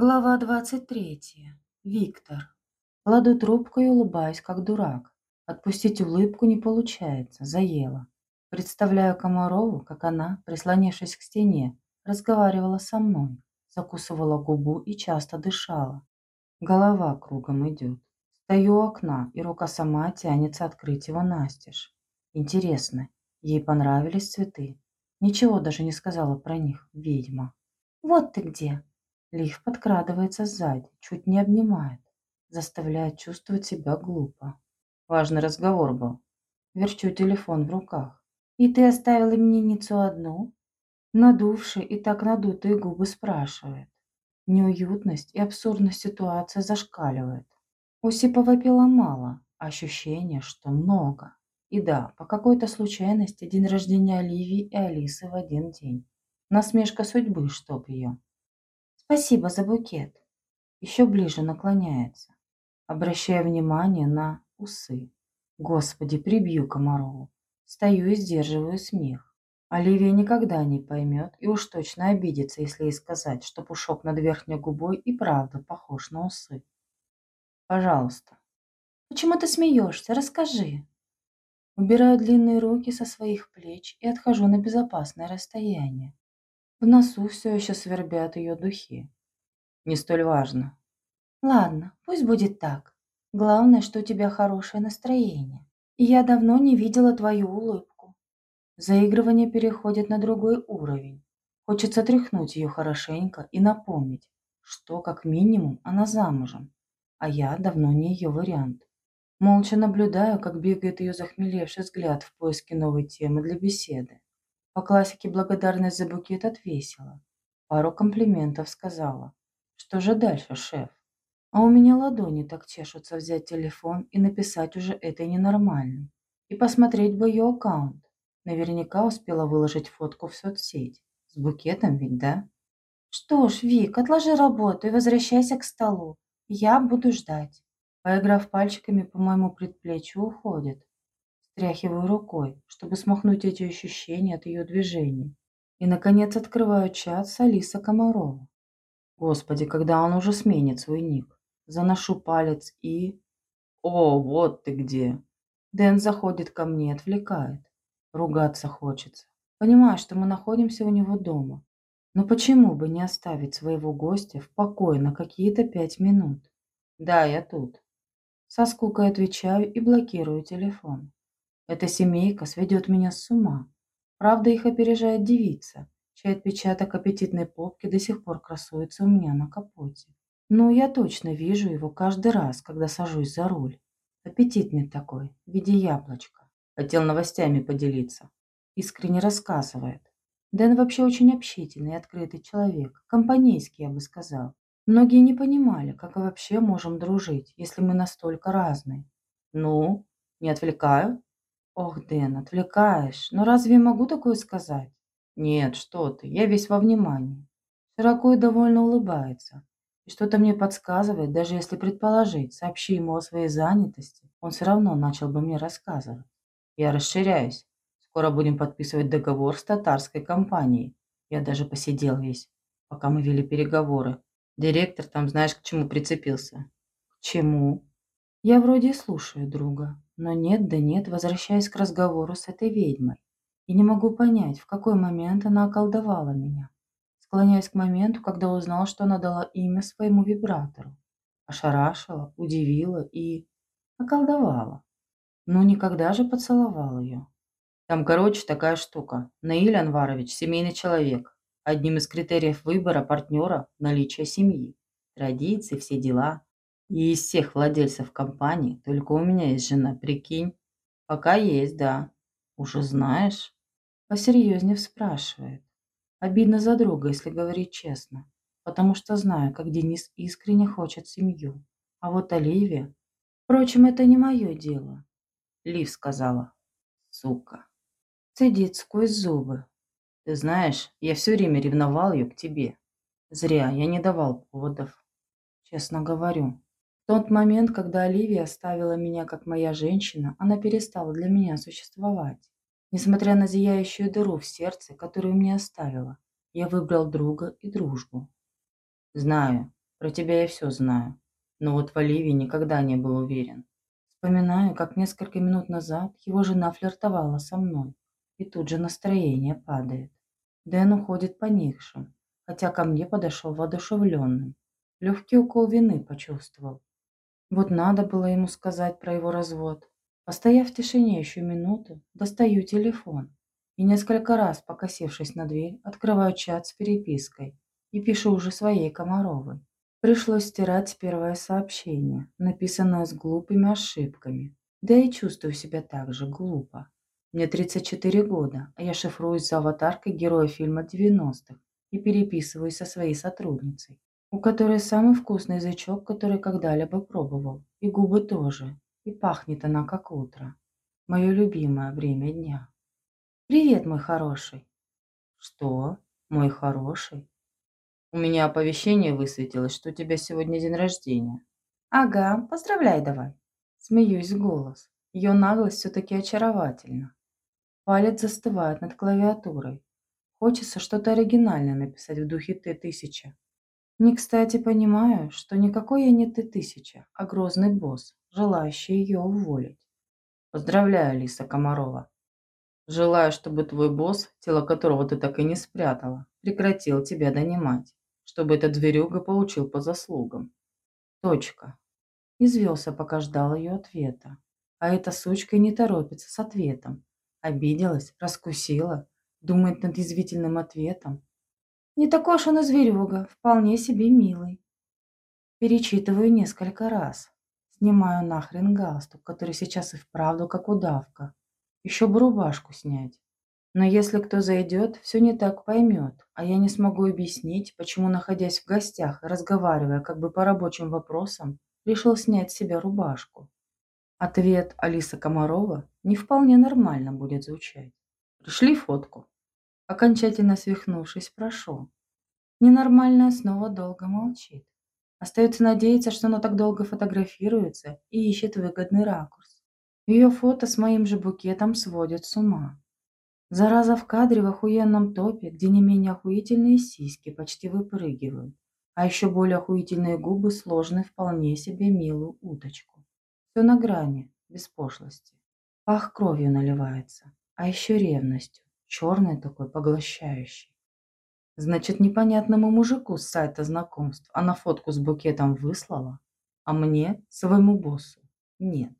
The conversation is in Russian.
Глава 23. Виктор. Кладу трубку и улыбаюсь, как дурак. Отпустить улыбку не получается, заело. Представляю Комарову, как она, прислонившись к стене, разговаривала со мной, закусывала губу и часто дышала. Голова кругом идет. Стою у окна, и рука сама тянется открыть его настежь. Интересно, ей понравились цветы? Ничего даже не сказала про них, ведьма. «Вот ты где!» Лив подкрадывается сзади, чуть не обнимает, заставляет чувствовать себя глупо. Важный разговор был. Верчу телефон в руках. «И ты оставила именинницу одну?» Надувший и так надутые губы спрашивает. Неуютность и абсурдность ситуации зашкаливает. Осипова пила мало, ощущение, что много. И да, по какой-то случайности день рождения Оливии и Алисы в один день. Насмешка судьбы, чтоб ее. Спасибо за букет. Еще ближе наклоняется, обращая внимание на усы. Господи, прибью Комарову. Стою и сдерживаю смех. Оливия никогда не поймет и уж точно обидится, если ей сказать, что пушок над верхней губой и правда похож на усы. Пожалуйста. Почему ты смеешься? Расскажи. Убираю длинные руки со своих плеч и отхожу на безопасное расстояние. В носу все еще свербят ее духи. Не столь важно. Ладно, пусть будет так. Главное, что у тебя хорошее настроение. И я давно не видела твою улыбку. Заигрывание переходит на другой уровень. Хочется тряхнуть ее хорошенько и напомнить, что, как минимум, она замужем, а я давно не ее вариант. Молча наблюдаю, как бегает ее захмелевший взгляд в поиске новой темы для беседы. По классике благодарность за букет отвесила. Пару комплиментов сказала. Что же дальше, шеф? А у меня ладони так чешутся взять телефон и написать уже этой ненормальной. И посмотреть бы ее аккаунт. Наверняка успела выложить фотку в соцсеть. С букетом ведь, да? Что ж, Вик, отложи работу и возвращайся к столу. Я буду ждать. Поиграв пальчиками по моему предплечью, уходит. Стряхиваю рукой, чтобы смахнуть эти ощущения от ее движений. И, наконец, открываю чат с Алиса Комарова. Господи, когда он уже сменит свой ник? Заношу палец и... О, вот ты где. Дэн заходит ко мне, отвлекает. Ругаться хочется. Понимаю, что мы находимся у него дома. Но почему бы не оставить своего гостя в покое на какие-то пять минут? Да, я тут. Со скукой отвечаю и блокирую телефон. Эта семейка сведет меня с ума. Правда, их опережает девица, чей отпечаток аппетитной попки до сих пор красуется у меня на капоте. Ну, я точно вижу его каждый раз, когда сажусь за руль. Аппетитный такой, в виде яблочка. Хотел новостями поделиться. Искренне рассказывает. Дэн вообще очень общительный и открытый человек. Компанейский, я бы сказал. Многие не понимали, как вообще можем дружить, если мы настолько разные. Ну, не отвлекаю? Ох, Дэн, отвлекаешь. Но разве я могу такое сказать? Нет, что ты, я весь во внимании. Широко и довольно улыбается. И что-то мне подсказывает, даже если предположить, сообщи ему о своей занятости, он все равно начал бы мне рассказывать. Я расширяюсь. Скоро будем подписывать договор с татарской компанией. Я даже посидел весь, пока мы вели переговоры. Директор там знаешь к чему прицепился. К чему? Я вроде слушаю друга, но нет да нет, возвращаясь к разговору с этой ведьмой. И не могу понять, в какой момент она околдовала меня. Склоняясь к моменту, когда узнал, что она дала имя своему вибратору. Ошарашила, удивила и... околдовала. Ну, никогда же поцеловал ее. Там, короче, такая штука. Наиль Анварович – семейный человек. Одним из критериев выбора партнера – наличие семьи. Традиции, все дела. И из всех владельцев компании только у меня есть жена, прикинь. Пока есть, да. Уже знаешь? Посерьезнее спрашивает. Обидно за друга, если говорить честно. Потому что знаю, как Денис искренне хочет семью. А вот Оливия... Впрочем, это не мое дело. Лив сказала. Сука. Цедит сквозь зубы. Ты знаешь, я все время ревновал ее к тебе. Зря, я не давал поводов. Честно говорю, тот момент, когда Оливия оставила меня как моя женщина, она перестала для меня существовать. Несмотря на зияющую дыру в сердце, которую мне оставила, я выбрал друга и дружбу. Знаю, Про тебя я все знаю. Но вот в Оливии никогда не был уверен. Вспоминаю, как несколько минут назад его жена флиртовала со мной. И тут же настроение падает. Дэн уходит поникшим, хотя ко мне подошел воодушевленным. Легкий укол вины почувствовал. Вот надо было ему сказать про его развод. Постояв в тишине еще минуту, достаю телефон и несколько раз, покосившись на дверь, открываю чат с перепиской и пишу уже своей Комаровой. Пришлось стирать первое сообщение, написанное с глупыми ошибками. Да и чувствую себя так же глупо. Мне 34 года, а я шифруюсь за аватаркой героя фильма 90-х и переписываюсь со своей сотрудницей, у которой самый вкусный язычок, который когда-либо пробовал, и губы тоже, и пахнет она как утро. Мое любимое время дня. «Привет, мой хороший!» «Что? Мой хороший?» «У меня оповещение высветилось, что у тебя сегодня день рождения». «Ага, поздравляй давай!» Смеюсь голос. Ее наглость все-таки очаровательна. Палец застывает над клавиатурой. Хочется что-то оригинальное написать в духе Т-1000. Не кстати понимаю, что никакой я не Т-1000, а грозный босс, желающий ее уволить. Поздравляю, Алиса Комарова. Желаю, чтобы твой босс, тело которого ты так и не спрятала, прекратил тебя донимать, чтобы этот зверюга получил по заслугам. Точка. Извелся, пока ждал ее ответа. А эта сучка не торопится с ответом. Обиделась, раскусила, думает над язвительным ответом. Не такой уж он и зверюга, вполне себе милый. Перечитываю несколько раз. Снимаю нахрен галстук, который сейчас и вправду как удавка. Еще бы рубашку снять. Но если кто зайдет, все не так поймет, а я не смогу объяснить, почему, находясь в гостях, разговаривая как бы по рабочим вопросам, решил снять с себя рубашку. Ответ Алиса Комарова не вполне нормально будет звучать. Пришли фотку. Окончательно свихнувшись, прошу. Ненормальная снова долго молчит. Остается надеяться, что она так долго фотографируется и ищет выгодный ракурс. Ее фото с моим же букетом сводят с ума. Зараза в кадре в охуенном топе, где не менее охуительные сиськи почти выпрыгивают, а еще более охуительные губы сложены вполне себе милую уточку. Все на грани, без пошлости. Пах кровью наливается, а еще ревностью, черной такой, поглощающей. Значит, непонятному мужику с сайта знакомств она фотку с букетом выслала, а мне, своему боссу, нет.